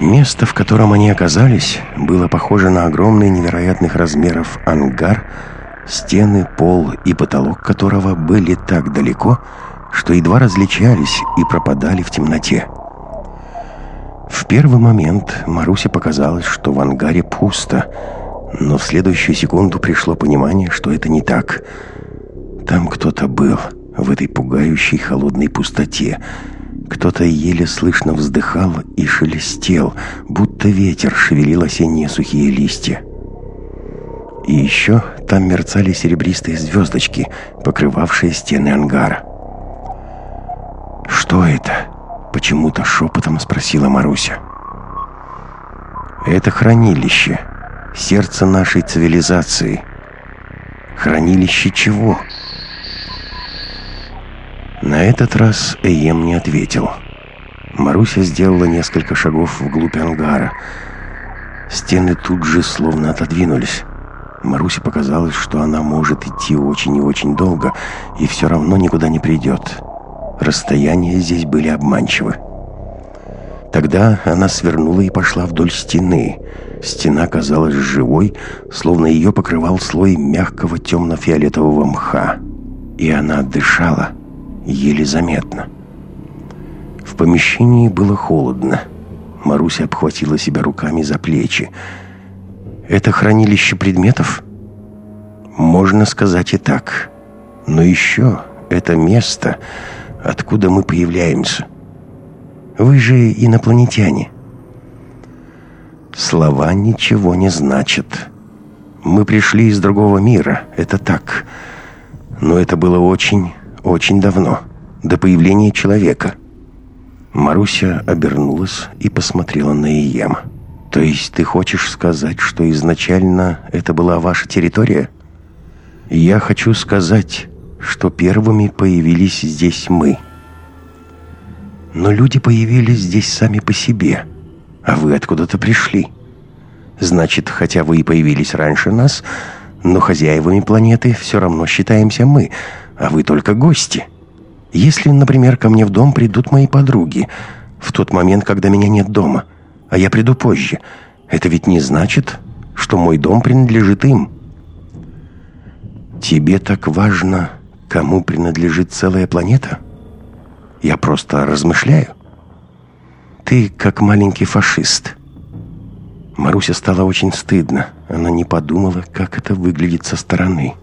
Место, в котором они оказались, было похоже на огромный невероятных размеров ангар, стены, пол и потолок которого были так далеко, что едва различались и пропадали в темноте. В первый момент Марусе показалось, что в ангаре пусто, но в следующую секунду пришло понимание, что это не так. Там кто-то был, в этой пугающей холодной пустоте, кто-то еле слышно вздыхал и шелестел, будто ветер шевелил осенние сухие листья. И еще там мерцали серебристые звездочки, покрывавшие стены ангара. «Что это?» — почему-то шепотом спросила Маруся. «Это хранилище, сердце нашей цивилизации. Хранилище чего?» На этот раз Эем не ответил. Маруся сделала несколько шагов вглубь ангара. Стены тут же словно отодвинулись. Марусе показалось, что она может идти очень и очень долго, и все равно никуда не придет. Расстояния здесь были обманчивы. Тогда она свернула и пошла вдоль стены. Стена казалась живой, словно ее покрывал слой мягкого темно-фиолетового мха. И она дышала еле заметно. В помещении было холодно. Маруся обхватила себя руками за плечи. «Это хранилище предметов?» «Можно сказать и так. Но еще это место, откуда мы появляемся. Вы же инопланетяне». «Слова ничего не значат. Мы пришли из другого мира, это так. Но это было очень, очень давно, до появления человека. Маруся обернулась и посмотрела на Ием. «То есть ты хочешь сказать, что изначально это была ваша территория?» «Я хочу сказать, что первыми появились здесь мы. Но люди появились здесь сами по себе, а вы откуда-то пришли. Значит, хотя вы и появились раньше нас, но хозяевами планеты все равно считаемся мы, а вы только гости. Если, например, ко мне в дом придут мои подруги, в тот момент, когда меня нет дома, а я приду позже, это ведь не значит, что мой дом принадлежит им. Тебе так важно, кому принадлежит целая планета? Я просто размышляю. Ты как маленький фашист. Маруся стала очень стыдно. Она не подумала, как это выглядит со стороны.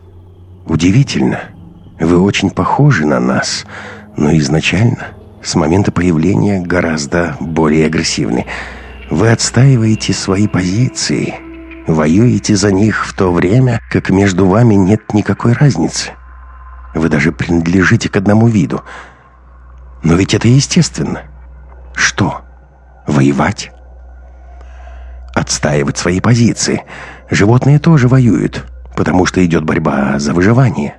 Удивительно, вы очень похожи на нас, но изначально, с момента появления, гораздо более агрессивны. Вы отстаиваете свои позиции, воюете за них в то время, как между вами нет никакой разницы. Вы даже принадлежите к одному виду. Но ведь это естественно. Что? Воевать? Отстаивать свои позиции. Животные тоже воюют, потому что идет борьба за выживание.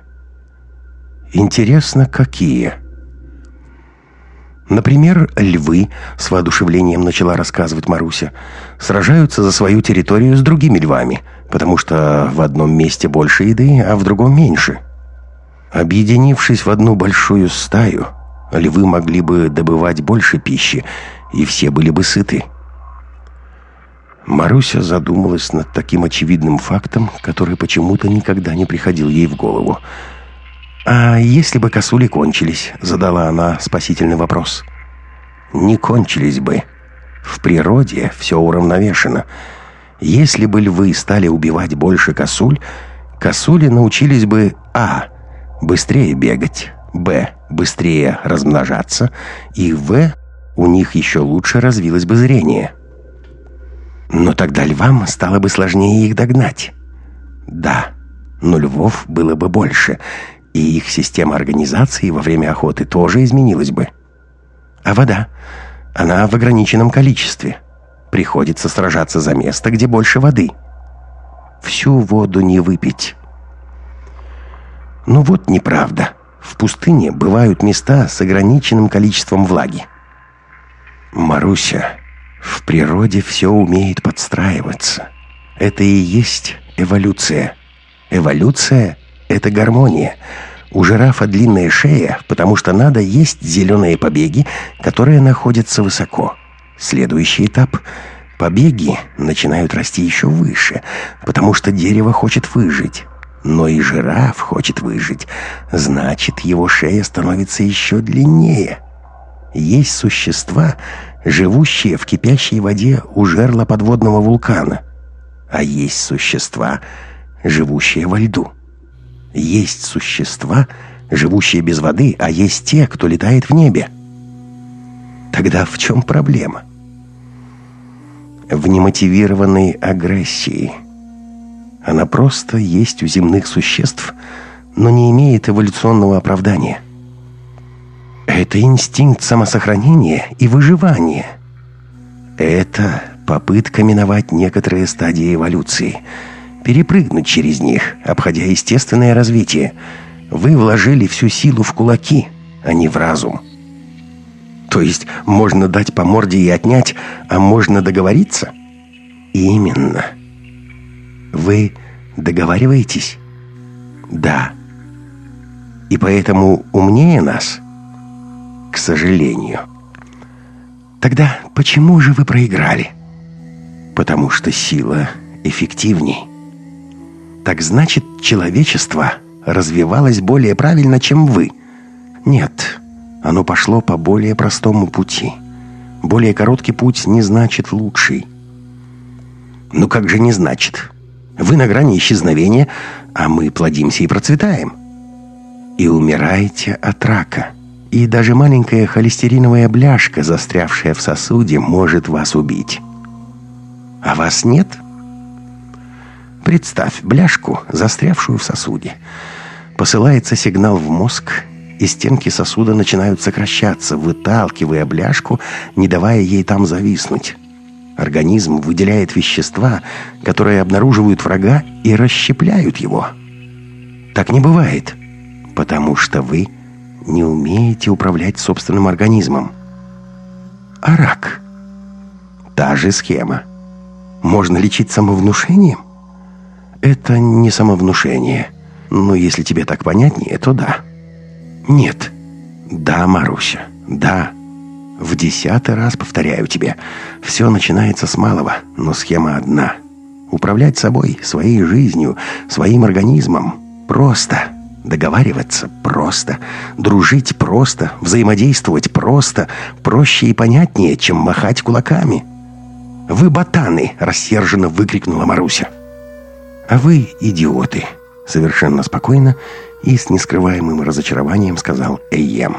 Интересно, какие? Например, львы, с воодушевлением начала рассказывать Маруся, сражаются за свою территорию с другими львами, потому что в одном месте больше еды, а в другом меньше. Объединившись в одну большую стаю, львы могли бы добывать больше пищи, и все были бы сыты. Маруся задумалась над таким очевидным фактом, который почему-то никогда не приходил ей в голову – «А если бы косули кончились?» — задала она спасительный вопрос. «Не кончились бы. В природе все уравновешено. Если бы львы стали убивать больше косуль, косули научились бы а. быстрее бегать, б. быстрее размножаться, и в. у них еще лучше развилось бы зрение. Но тогда львам стало бы сложнее их догнать. Да, но львов было бы больше — и их система организации во время охоты тоже изменилась бы. А вода? Она в ограниченном количестве. Приходится сражаться за место, где больше воды. Всю воду не выпить. Ну вот неправда. В пустыне бывают места с ограниченным количеством влаги. Маруся, в природе все умеет подстраиваться. Это и есть эволюция. Эволюция — это гармония. У жирафа длинная шея, потому что надо есть зеленые побеги, которые находятся высоко. Следующий этап – побеги начинают расти еще выше, потому что дерево хочет выжить. Но и жираф хочет выжить. Значит, его шея становится еще длиннее. Есть существа, живущие в кипящей воде у жерла подводного вулкана. А есть существа, живущие во льду. Есть существа, живущие без воды, а есть те, кто летает в небе. Тогда в чем проблема? В немотивированной агрессии. Она просто есть у земных существ, но не имеет эволюционного оправдания. Это инстинкт самосохранения и выживания. Это попытка миновать некоторые стадии эволюции, перепрыгнуть через них, обходя естественное развитие. Вы вложили всю силу в кулаки, а не в разум. То есть можно дать по морде и отнять, а можно договориться? Именно. Вы договариваетесь? Да. И поэтому умнее нас? К сожалению. Тогда почему же вы проиграли? Потому что сила эффективней. Так значит, человечество развивалось более правильно, чем вы? Нет, оно пошло по более простому пути. Более короткий путь не значит лучший. Ну как же не значит? Вы на грани исчезновения, а мы плодимся и процветаем. И умираете от рака. И даже маленькая холестериновая бляшка, застрявшая в сосуде, может вас убить. А вас нет? Представь бляшку, застрявшую в сосуде. Посылается сигнал в мозг, и стенки сосуда начинают сокращаться, выталкивая бляшку, не давая ей там зависнуть. Организм выделяет вещества, которые обнаруживают врага и расщепляют его. Так не бывает, потому что вы не умеете управлять собственным организмом. А рак? Та же схема. Можно лечить самовнушением? Это не самовнушение. Но если тебе так понятнее, то да. Нет. Да, Маруся, да. В десятый раз повторяю тебе, все начинается с малого, но схема одна. Управлять собой, своей жизнью, своим организмом просто. Договариваться просто. Дружить просто. Взаимодействовать просто. Проще и понятнее, чем махать кулаками. «Вы ботаны!» — рассерженно выкрикнула Маруся. «А вы идиоты!» — совершенно спокойно и с нескрываемым разочарованием сказал Эйем.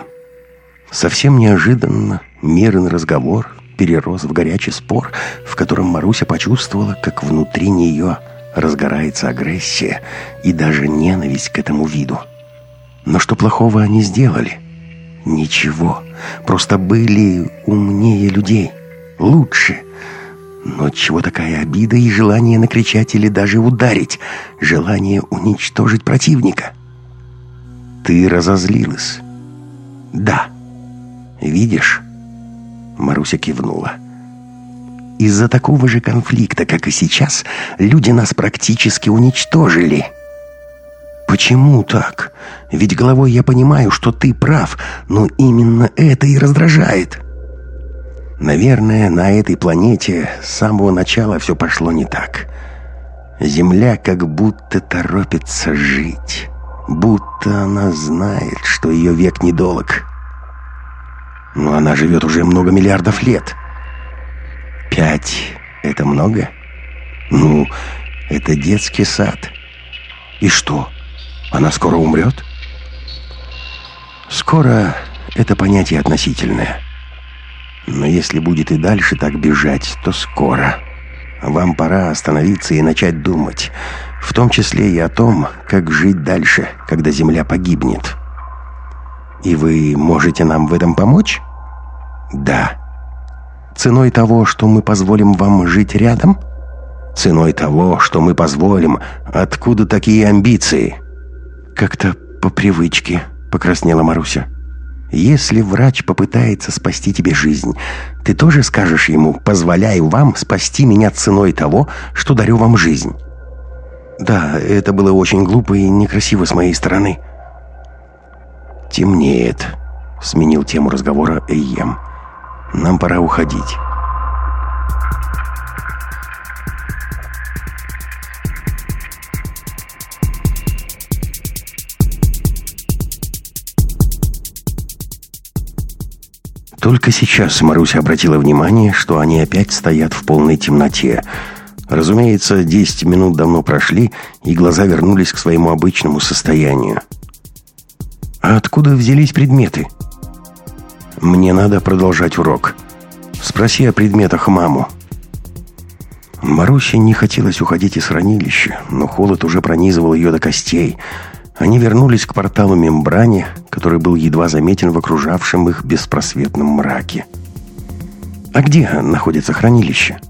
Совсем неожиданно мирный разговор перерос в горячий спор, в котором Маруся почувствовала, как внутри нее разгорается агрессия и даже ненависть к этому виду. Но что плохого они сделали? Ничего. Просто были умнее людей. Лучше. Но чего такая обида и желание накричать или даже ударить? Желание уничтожить противника? Ты разозлилась. Да. Видишь? Маруся кивнула. Из-за такого же конфликта, как и сейчас, люди нас практически уничтожили. Почему так? Ведь головой я понимаю, что ты прав, но именно это и раздражает. Наверное, на этой планете с самого начала все пошло не так. Земля как будто торопится жить. Будто она знает, что ее век недолг. Но она живет уже много миллиардов лет. Пять — это много? Ну, это детский сад. И что, она скоро умрет? Скоро — это понятие относительное. Но если будет и дальше так бежать, то скоро. Вам пора остановиться и начать думать, в том числе и о том, как жить дальше, когда Земля погибнет. И вы можете нам в этом помочь? Да. Ценой того, что мы позволим вам жить рядом? Ценой того, что мы позволим. Откуда такие амбиции? Как-то по привычке, покраснела Маруся. Если врач попытается спасти тебе жизнь, ты тоже скажешь ему «позволяю вам спасти меня ценой того, что дарю вам жизнь». Да, это было очень глупо и некрасиво с моей стороны. «Темнеет», — сменил тему разговора Эйем. Нам пора уходить. Только сейчас Маруся обратила внимание, что они опять стоят в полной темноте. Разумеется, 10 минут давно прошли, и глаза вернулись к своему обычному состоянию. «А откуда взялись предметы?» «Мне надо продолжать урок. Спроси о предметах маму». Марусе не хотелось уходить из хранилища, но холод уже пронизывал ее до костей – они вернулись к порталу мембране, который был едва заметен в окружавшем их беспросветном мраке. «А где находится хранилище?»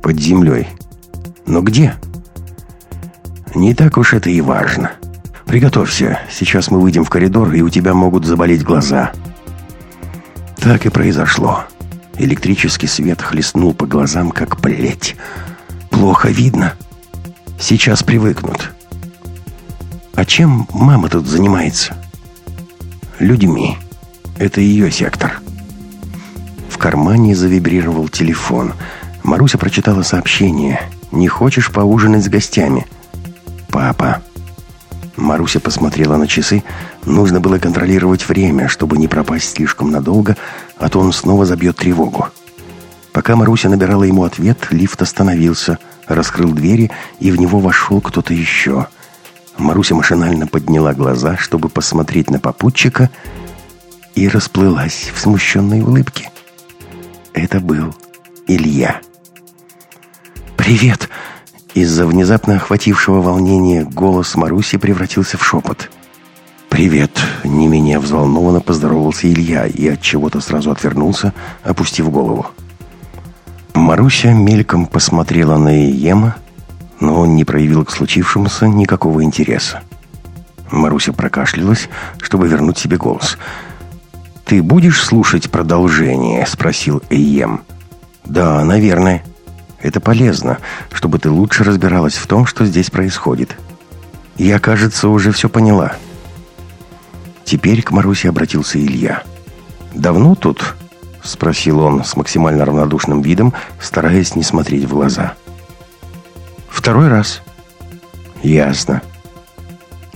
«Под землей». «Но где?» «Не так уж это и важно. Приготовься, сейчас мы выйдем в коридор, и у тебя могут заболеть глаза». Так и произошло. Электрический свет хлестнул по глазам, как плеть. «Плохо видно. Сейчас привыкнут». А чем мама тут занимается? Людьми. Это ее сектор. В кармане завибрировал телефон. Маруся прочитала сообщение. «Не хочешь поужинать с гостями?» «Папа». Маруся посмотрела на часы. Нужно было контролировать время, чтобы не пропасть слишком надолго, а то он снова забьет тревогу. Пока Маруся набирала ему ответ, лифт остановился, раскрыл двери, и в него вошел кто-то еще – Маруся машинально подняла глаза, чтобы посмотреть на попутчика, и расплылась в смущенной улыбке. Это был Илья. «Привет!» Из-за внезапно охватившего волнения голос Маруси превратился в шепот. «Привет!» — не менее взволнованно поздоровался Илья и от чего-то сразу отвернулся, опустив голову. Маруся мельком посмотрела на Иема, но он не проявил к случившемуся никакого интереса. Маруся прокашлялась, чтобы вернуть себе голос. «Ты будешь слушать продолжение?» — спросил Эйем. «Да, наверное. Это полезно, чтобы ты лучше разбиралась в том, что здесь происходит. Я, кажется, уже все поняла». Теперь к Марусе обратился Илья. «Давно тут?» — спросил он с максимально равнодушным видом, стараясь не смотреть в глаза. «Да». Второй раз. Ясно.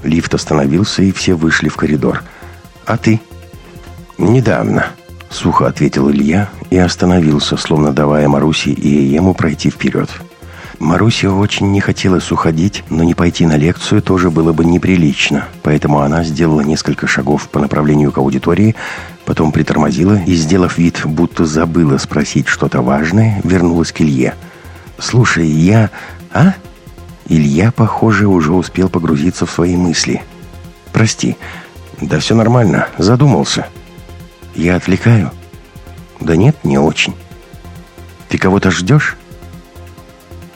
Лифт остановился, и все вышли в коридор. А ты? Недавно. Сухо ответил Илья и остановился, словно давая Марусе и ему пройти вперед. Марусе очень не хотелось уходить, но не пойти на лекцию тоже было бы неприлично, поэтому она сделала несколько шагов по направлению к аудитории, потом притормозила и, сделав вид, будто забыла спросить что-то важное, вернулась к Илье. «Слушай, я «А?» Илья, похоже, уже успел погрузиться в свои мысли. «Прости. Да все нормально. Задумался. Я отвлекаю?» «Да нет, не очень. Ты кого-то ждешь?»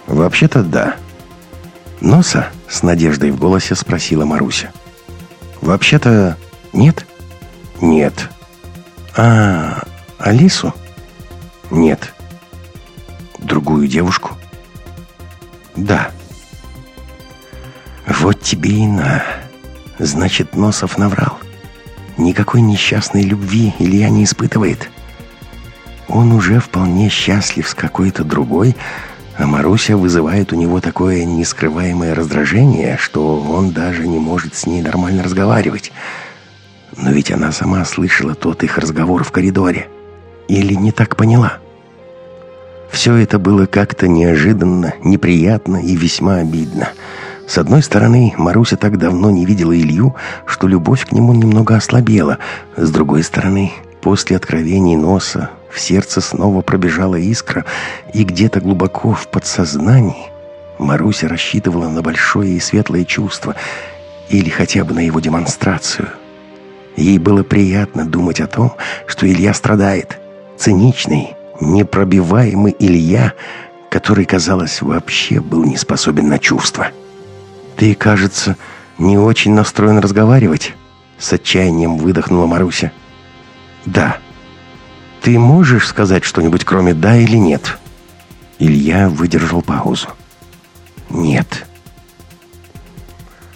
«Вообще-то да». «Носа?» — с надеждой в голосе спросила Маруся. «Вообще-то нет?» «Нет». «А, Алису?» «Нет». «Другую девушку?» «Да». «Вот тебе и на. Значит, Носов наврал. Никакой несчастной любви Илья не испытывает. Он уже вполне счастлив с какой-то другой, а Маруся вызывает у него такое нескрываемое раздражение, что он даже не может с ней нормально разговаривать. Но ведь она сама слышала тот их разговор в коридоре. Или не так поняла?» Все это было как-то неожиданно, неприятно и весьма обидно. С одной стороны, Маруся так давно не видела Илью, что любовь к нему немного ослабела. С другой стороны, после откровений носа в сердце снова пробежала искра, и где-то глубоко в подсознании Маруся рассчитывала на большое и светлое чувство, или хотя бы на его демонстрацию. Ей было приятно думать о том, что Илья страдает. Циничный, непробиваемый Илья, который, казалось, вообще был не способен на чувства. «Ты, кажется, не очень настроен разговаривать?» С отчаянием выдохнула Маруся. «Да». «Ты можешь сказать что-нибудь, кроме «да» или «нет»?» Илья выдержал паузу. «Нет».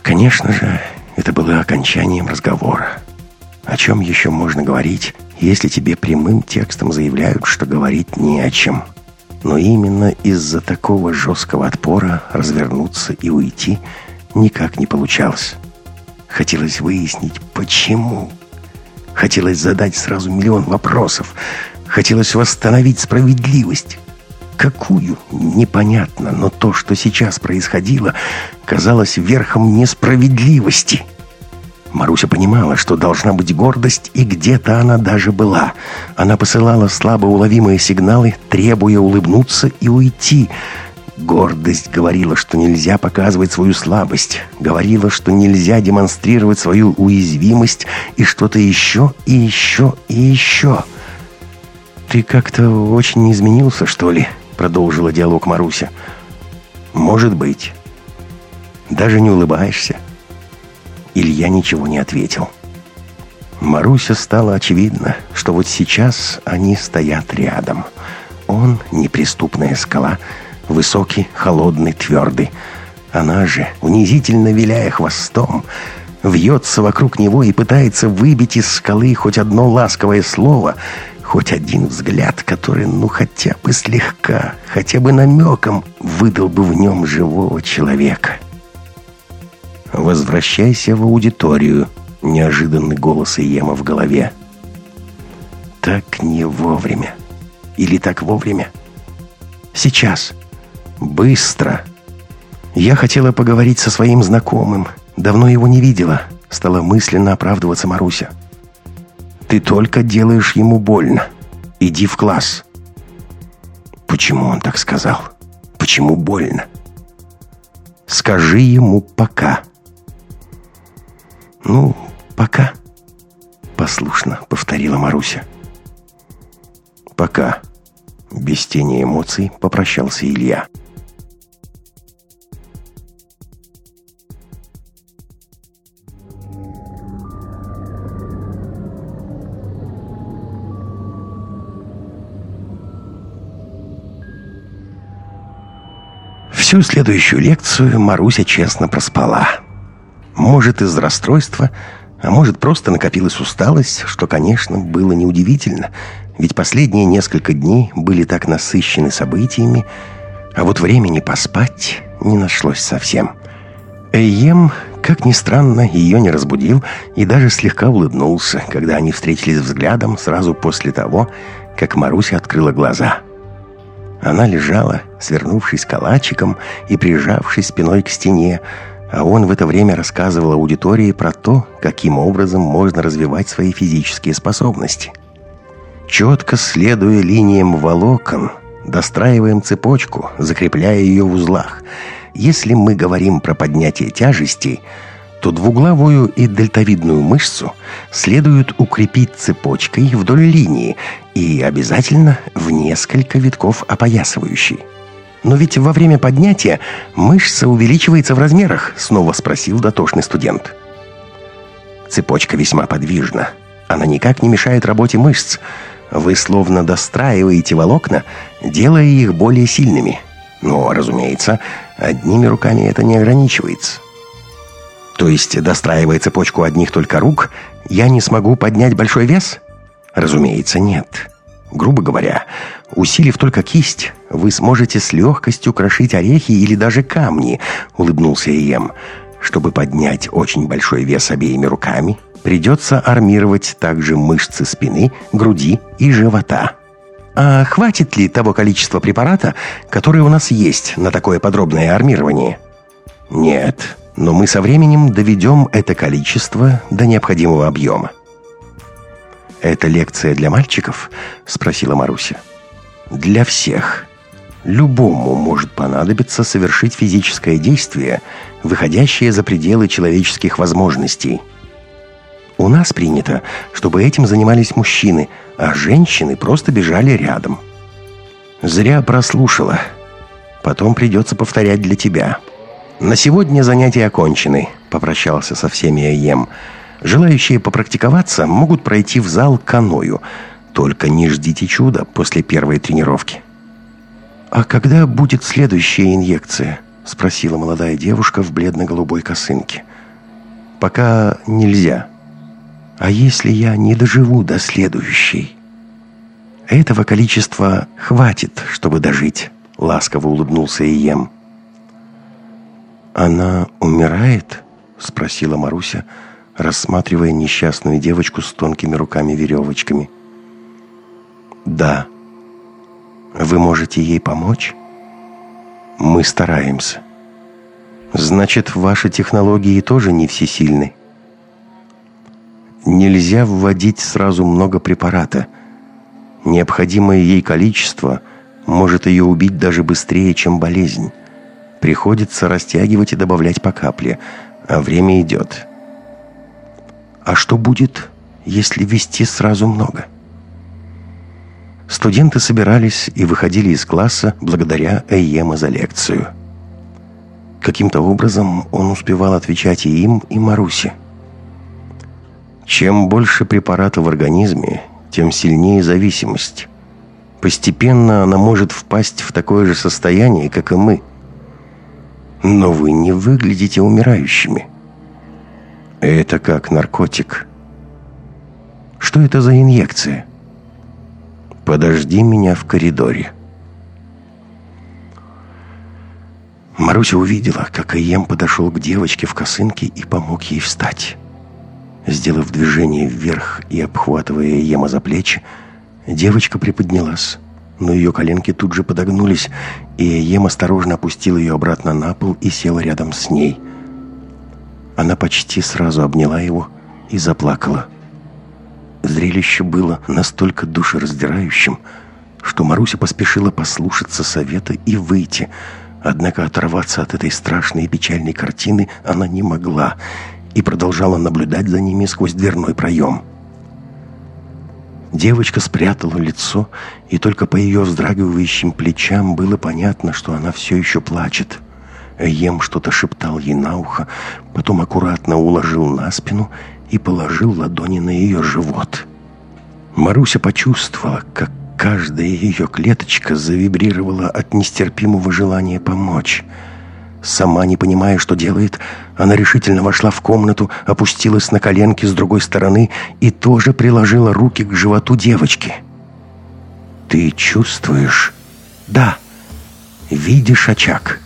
Конечно же, это было окончанием разговора. О чем еще можно говорить, если тебе прямым текстом заявляют, что говорить не о чем. Но именно из-за такого жесткого отпора развернуться и уйти никак не получалось. Хотелось выяснить, почему. Хотелось задать сразу миллион вопросов. Хотелось восстановить справедливость. Какую? Непонятно, но то, что сейчас происходило, казалось верхом несправедливости. Маруся понимала, что должна быть гордость, и где-то она даже была. Она посылала слабо уловимые сигналы, требуя улыбнуться и уйти. Гордость говорила, что нельзя показывать свою слабость, говорила, что нельзя демонстрировать свою уязвимость и что-то еще, и еще, и еще. «Ты как-то очень изменился, что ли?» продолжила диалог Маруся. «Может быть. Даже не улыбаешься?» Илья ничего не ответил. Маруся стало очевидно, что вот сейчас они стоят рядом. Он — неприступная скала, высокий, холодный, твердый. Она же, унизительно виляя хвостом, вьется вокруг него и пытается выбить из скалы хоть одно ласковое слово — Хоть один взгляд, который, ну, хотя бы слегка, хотя бы намеком, выдал бы в нем живого человека. «Возвращайся в аудиторию», — неожиданный голос Иема в голове. «Так не вовремя. Или так вовремя? Сейчас. Быстро. Я хотела поговорить со своим знакомым. Давно его не видела», — стала мысленно оправдываться Маруся. Ты только делаешь ему больно. Иди в класс». Почему он так сказал? Почему больно? Скажи ему «пока». «Ну, пока», — послушно повторила Маруся. «Пока», — без тени эмоций попрощался Илья. Всю следующую лекцию Маруся честно проспала. Может, из расстройства, а может, просто накопилась усталость, что, конечно, было неудивительно, ведь последние несколько дней были так насыщены событиями, а вот времени поспать не нашлось совсем. Эйем, как ни странно, ее не разбудил и даже слегка улыбнулся, когда они встретились взглядом сразу после того, как Маруся открыла глаза – она лежала, свернувшись калачиком и прижавшись спиной к стене, а он в это время рассказывал аудитории про то, каким образом можно развивать свои физические способности. Четко следуя линиям волокон, достраиваем цепочку, закрепляя ее в узлах. Если мы говорим про поднятие тяжестей – то двуглавую и дельтовидную мышцу следует укрепить цепочкой вдоль линии и обязательно в несколько витков опоясывающей. «Но ведь во время поднятия мышца увеличивается в размерах?» – снова спросил дотошный студент. Цепочка весьма подвижна. Она никак не мешает работе мышц. Вы словно достраиваете волокна, делая их более сильными. Но, разумеется, одними руками это не ограничивается. То есть, достраивая цепочку одних только рук, я не смогу поднять большой вес? Разумеется, нет. Грубо говоря, усилив только кисть, вы сможете с легкостью крошить орехи или даже камни, улыбнулся Ием. Чтобы поднять очень большой вес обеими руками, придется армировать также мышцы спины, груди и живота. А хватит ли того количества препарата, которое у нас есть на такое подробное армирование? Нет, но мы со временем доведем это количество до необходимого объема. «Это лекция для мальчиков?» – спросила Маруся. «Для всех. Любому может понадобиться совершить физическое действие, выходящее за пределы человеческих возможностей. У нас принято, чтобы этим занимались мужчины, а женщины просто бежали рядом. Зря прослушала. Потом придется повторять для тебя». «На сегодня занятия окончены», — попрощался со всеми Эйем. «Желающие попрактиковаться могут пройти в зал каною. Только не ждите чуда после первой тренировки». «А когда будет следующая инъекция?» — спросила молодая девушка в бледно-голубой косынке. «Пока нельзя. А если я не доживу до следующей?» «Этого количества хватит, чтобы дожить», — ласково улыбнулся Ием. «Она умирает?» — спросила Маруся, рассматривая несчастную девочку с тонкими руками-веревочками. «Да. Вы можете ей помочь?» «Мы стараемся». «Значит, ваши технологии тоже не всесильны?» «Нельзя вводить сразу много препарата. Необходимое ей количество может ее убить даже быстрее, чем болезнь. Приходится растягивать и добавлять по капле, а время идет». А что будет, если вести сразу много? Студенты собирались и выходили из класса благодаря Эйема за лекцию. Каким-то образом он успевал отвечать и им, и Марусе. Чем больше препарата в организме, тем сильнее зависимость. Постепенно она может впасть в такое же состояние, как и мы. Но вы не выглядите умирающими. Это как наркотик. Что это за инъекция? Подожди меня в коридоре. Маруся увидела, как Ием подошел к девочке в косынке и помог ей встать. Сделав движение вверх и обхватывая Ема за плечи, девочка приподнялась, но ее коленки тут же подогнулись, и Ем осторожно опустил ее обратно на пол и сел рядом с ней – она почти сразу обняла его и заплакала. Зрелище было настолько душераздирающим, что Маруся поспешила послушаться совета и выйти. Однако оторваться от этой страшной и печальной картины она не могла и продолжала наблюдать за ними сквозь дверной проем. Девочка спрятала лицо, и только по ее вздрагивающим плечам было понятно, что она все еще плачет. — Ем что-то шептал ей на ухо, потом аккуратно уложил на спину и положил ладони на ее живот. Маруся почувствовала, как каждая ее клеточка завибрировала от нестерпимого желания помочь. Сама не понимая, что делает, она решительно вошла в комнату, опустилась на коленки с другой стороны и тоже приложила руки к животу девочки. «Ты чувствуешь?» «Да». «Видишь очаг?»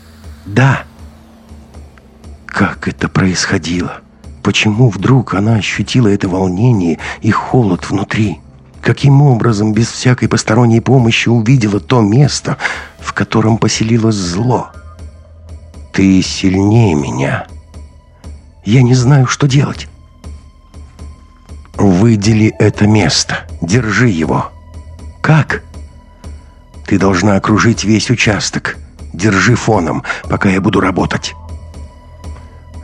Да. Как это происходило? Почему вдруг она ощутила это волнение и холод внутри? Каким образом без всякой посторонней помощи увидела то место, в котором поселилось зло? Ты сильнее меня. Я не знаю, что делать. Выдели это место. Держи его. Как? Ты должна окружить весь участок. Держи фоном, пока я буду работать».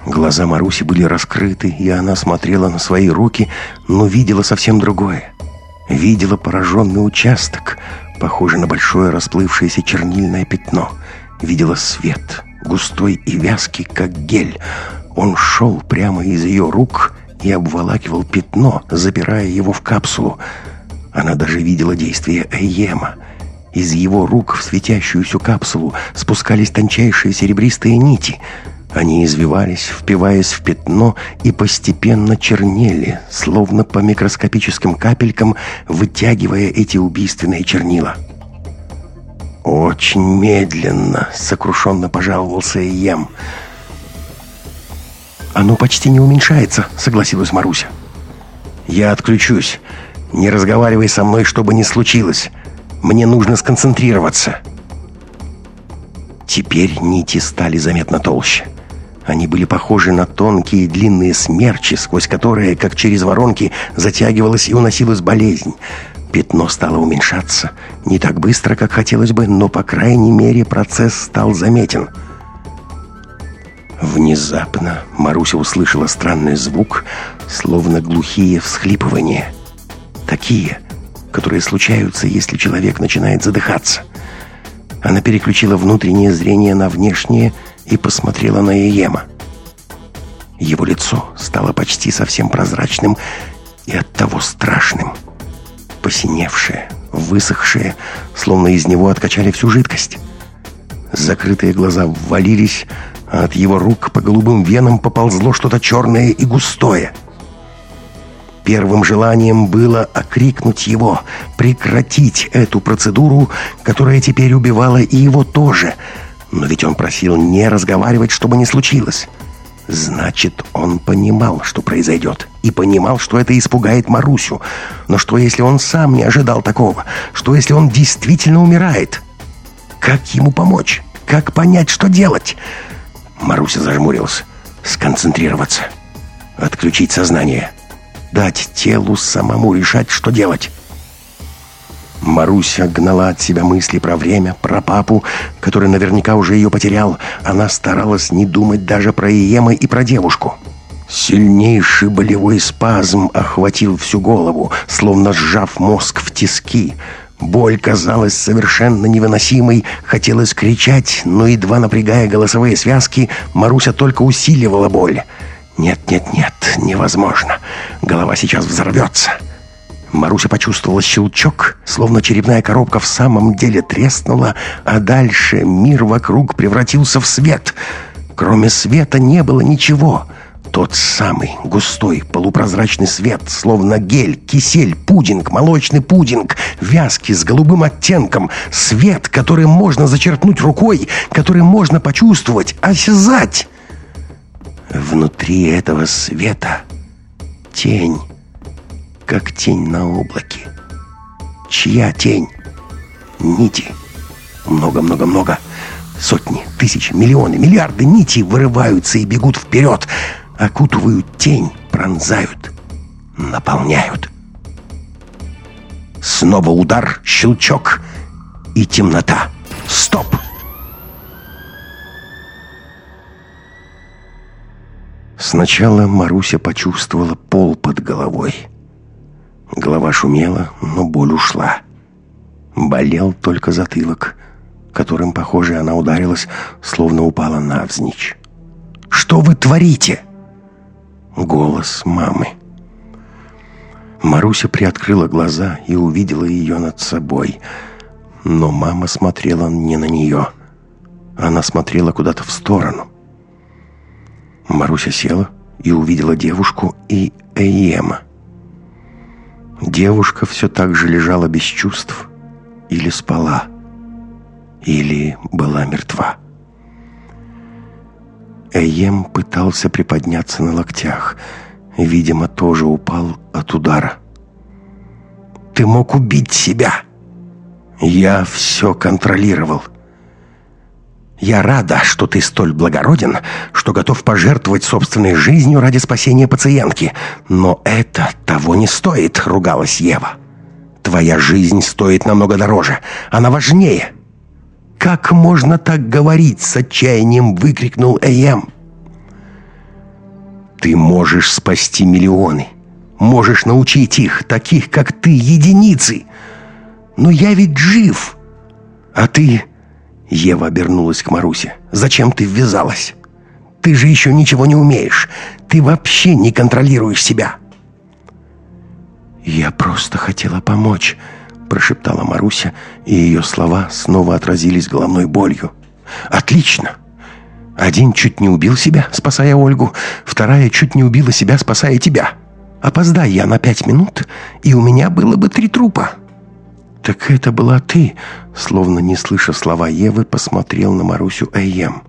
Глаза Маруси были раскрыты, и она смотрела на свои руки, но видела совсем другое. Видела пораженный участок, похожий на большое расплывшееся чернильное пятно. Видела свет, густой и вязкий, как гель. Он шел прямо из ее рук и обволакивал пятно, запирая его в капсулу. Она даже видела действие Эйема — из его рук в светящуюся капсулу спускались тончайшие серебристые нити. Они извивались, впиваясь в пятно и постепенно чернели, словно по микроскопическим капелькам, вытягивая эти убийственные чернила. «Очень медленно», — сокрушенно пожаловался Ием. «Оно почти не уменьшается», — согласилась Маруся. «Я отключусь. Не разговаривай со мной, что бы ни случилось. Мне нужно сконцентрироваться. Теперь нити стали заметно толще. Они были похожи на тонкие длинные смерчи, сквозь которые, как через воронки, затягивалась и уносилась болезнь. Пятно стало уменьшаться. Не так быстро, как хотелось бы, но, по крайней мере, процесс стал заметен. Внезапно Маруся услышала странный звук, словно глухие всхлипывания. Такие, которые случаются, если человек начинает задыхаться. Она переключила внутреннее зрение на внешнее и посмотрела на Иема. Его лицо стало почти совсем прозрачным и оттого страшным. Посиневшее, высохшее, словно из него откачали всю жидкость. Закрытые глаза ввалились, а от его рук по голубым венам поползло что-то черное и густое — Первым желанием было окрикнуть его, прекратить эту процедуру, которая теперь убивала и его тоже. Но ведь он просил не разговаривать, чтобы не случилось. Значит, он понимал, что произойдет. И понимал, что это испугает Марусю. Но что, если он сам не ожидал такого? Что, если он действительно умирает? Как ему помочь? Как понять, что делать? Маруся зажмурился. Сконцентрироваться. Отключить сознание. Дать телу самому решать, что делать. Маруся гнала от себя мысли про время, про папу, который наверняка уже ее потерял. Она старалась не думать даже про Иемы и про девушку. Сильнейший болевой спазм охватил всю голову, словно сжав мозг в тиски. Боль казалась совершенно невыносимой, хотелось кричать, но едва напрягая голосовые связки, Маруся только усиливала боль. «Нет, нет, нет, невозможно. Голова сейчас взорвется». Маруся почувствовала щелчок, словно черепная коробка в самом деле треснула, а дальше мир вокруг превратился в свет. Кроме света не было ничего. Тот самый густой полупрозрачный свет, словно гель, кисель, пудинг, молочный пудинг, вязкий с голубым оттенком, свет, который можно зачерпнуть рукой, который можно почувствовать, осязать. Внутри этого света тень как тень на облаке. Чья тень? Нити. Много-много-много. Сотни, тысячи, миллионы, миллиарды нитей вырываются и бегут вперед. Окутывают тень, пронзают, наполняют. Снова удар, щелчок и темнота. Стоп! Сначала Маруся почувствовала пол под головой. Голова шумела, но боль ушла. Болел только затылок, которым, похоже, она ударилась, словно упала навзничь. «Что вы творите?» Голос мамы. Маруся приоткрыла глаза и увидела ее над собой. Но мама смотрела не на нее. Она смотрела куда-то в сторону. Маруся села и увидела девушку и Эйема. Девушка все так же лежала без чувств или спала, или была мертва. Эйем пытался приподняться на локтях. Видимо, тоже упал от удара. «Ты мог убить себя!» «Я все контролировал!» Я рада, что ты столь благороден, что готов пожертвовать собственной жизнью ради спасения пациентки. Но это того не стоит, ругалась Ева. Твоя жизнь стоит намного дороже. Она важнее. Как можно так говорить, с отчаянием выкрикнул Эйем. Ты можешь спасти миллионы. Можешь научить их, таких как ты, единицы. Но я ведь жив. А ты Ева обернулась к Марусе. «Зачем ты ввязалась? Ты же еще ничего не умеешь. Ты вообще не контролируешь себя». «Я просто хотела помочь», – прошептала Маруся, и ее слова снова отразились головной болью. «Отлично! Один чуть не убил себя, спасая Ольгу, вторая чуть не убила себя, спасая тебя. Опоздай я на пять минут, и у меня было бы три трупа». «Так это была ты!» Словно не слыша слова Евы, посмотрел на Марусю Эйем.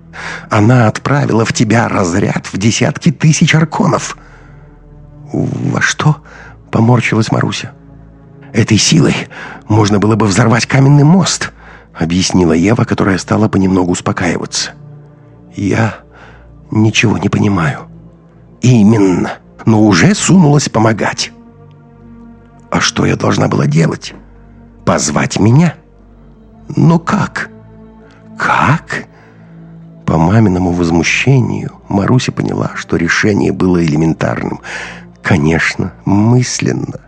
«Она отправила в тебя разряд в десятки тысяч арконов!» «Во что?» — поморщилась Маруся. «Этой силой можно было бы взорвать каменный мост», — объяснила Ева, которая стала понемногу успокаиваться. «Я ничего не понимаю». «Именно, но уже сунулась помогать». «А что я должна была делать?» Позвать меня? Но как? Как? По маминому возмущению Маруся поняла, что решение было элементарным. Конечно, мысленно.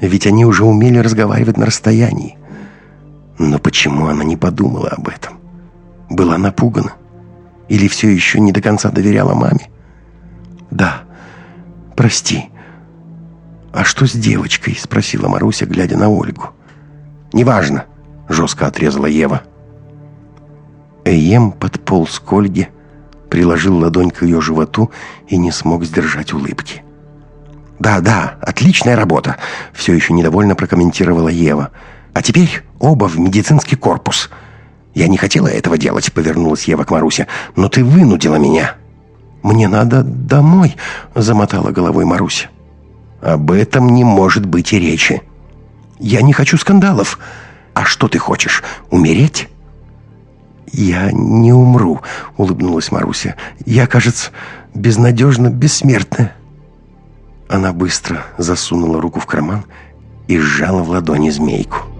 Ведь они уже умели разговаривать на расстоянии. Но почему она не подумала об этом? Была напугана? Или все еще не до конца доверяла маме? Да, прости. А что с девочкой? Спросила Маруся, глядя на Ольгу. «Неважно», — жестко отрезала Ева. Эйем подполз к Ольге, приложил ладонь к ее животу и не смог сдержать улыбки. «Да, да, отличная работа», — все еще недовольно прокомментировала Ева. «А теперь оба в медицинский корпус». «Я не хотела этого делать», — повернулась Ева к Марусе. «Но ты вынудила меня». «Мне надо домой», — замотала головой Маруся. «Об этом не может быть и речи. Я не хочу скандалов. А что ты хочешь, умереть?» «Я не умру», — улыбнулась Маруся. «Я, кажется, безнадежно бессмертная». Она быстро засунула руку в карман и сжала в ладони змейку.